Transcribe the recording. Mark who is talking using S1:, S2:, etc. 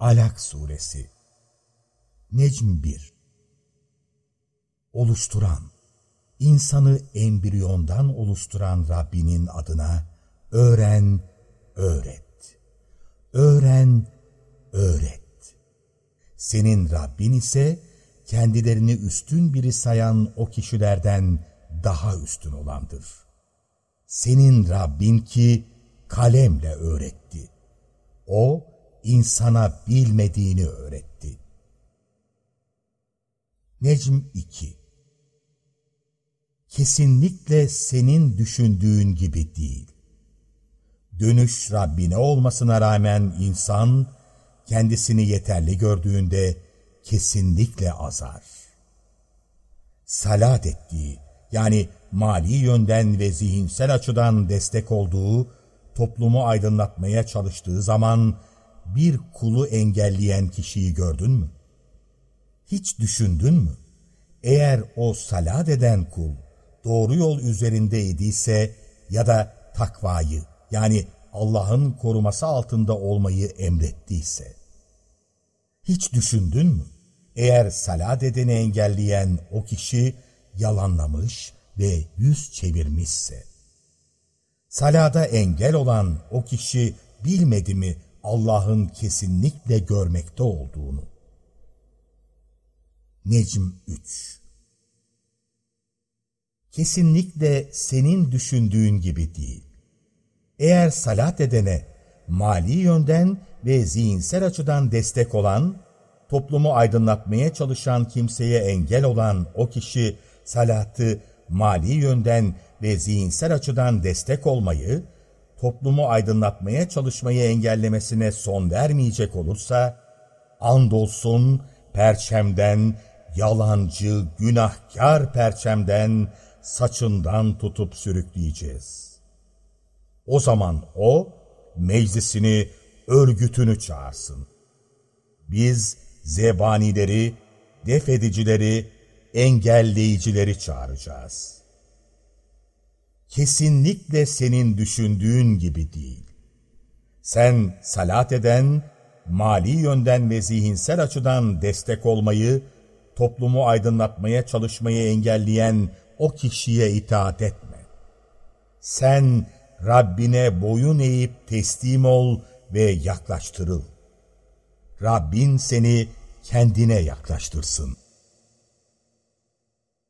S1: Alak Suresi Necm 1 Oluşturan, insanı embriyondan oluşturan Rabbinin adına öğren, öğret. Öğren, öğret. Senin Rabbin ise kendilerini üstün biri sayan o kişilerden daha üstün olandır. Senin Rabbin ki kalemle öğretti. O, insana bilmediğini öğretti. Necm 2 Kesinlikle senin düşündüğün gibi değil. Dönüş Rabbine olmasına rağmen insan, kendisini yeterli gördüğünde kesinlikle azar. Salat ettiği, yani mali yönden ve zihinsel açıdan destek olduğu, toplumu aydınlatmaya çalıştığı zaman, bir kulu engelleyen kişiyi gördün mü? Hiç düşündün mü? Eğer o salat eden kul doğru yol üzerindeydiyse ya da takvayı yani Allah'ın koruması altında olmayı emrettiyse. Hiç düşündün mü? Eğer salat edeni engelleyen o kişi yalanlamış ve yüz çevirmişse. Salada engel olan o kişi bilmedi mi Allah'ın kesinlikle görmekte olduğunu. Necm 3 Kesinlikle senin düşündüğün gibi değil. Eğer salat edene mali yönden ve zihinsel açıdan destek olan, toplumu aydınlatmaya çalışan kimseye engel olan o kişi salatı mali yönden ve zihinsel açıdan destek olmayı, toplumu aydınlatmaya çalışmayı engellemesine son vermeyecek olursa, andolsun perçemden, yalancı, günahkar perçemden, saçından tutup sürükleyeceğiz. O zaman o, meclisini, örgütünü çağırsın. Biz zebanileri, defedicileri, engelleyicileri çağıracağız.'' Kesinlikle senin düşündüğün gibi değil. Sen salat eden, mali yönden ve zihinsel açıdan destek olmayı, toplumu aydınlatmaya çalışmayı engelleyen o kişiye itaat etme. Sen Rabbine boyun eğip teslim ol ve yaklaştırıl. Rabbin seni kendine yaklaştırsın.